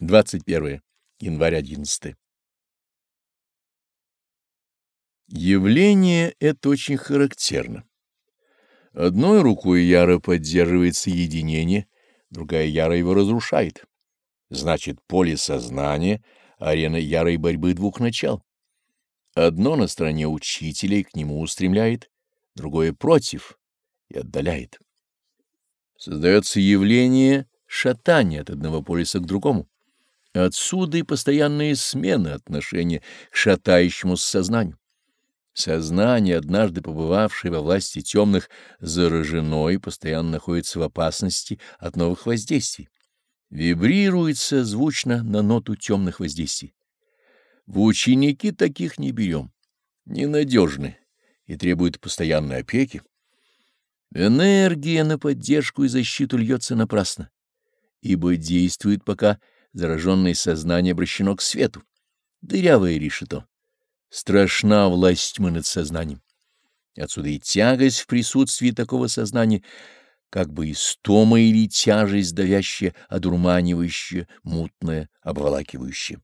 21 январь 11. Явление это очень характерно. Одной рукой яро поддерживается единение, другая яро его разрушает. Значит, поле сознания — арена ярой борьбы двух начал. Одно на стороне учителя и к нему устремляет, другое против и отдаляет. Создается явление шатания от одного полюса к другому. Отсюда и постоянные смены отношения к шатающемуся сознанию. Сознание, однажды побывавшее во власти темных, заражено и постоянно находится в опасности от новых воздействий. Вибрируется звучно на ноту темных воздействий. В ученики таких не берем, ненадежны и требуют постоянной опеки. Энергия на поддержку и защиту льется напрасно, ибо действует пока зараженное сознание обращено к свету. Дырявое решето. Страшна власть тьмы над сознанием. Отсюда и тягость в присутствии такого сознания, как бы истома или тяжесть давящая, одурманивающая, мутная, обволакивающая.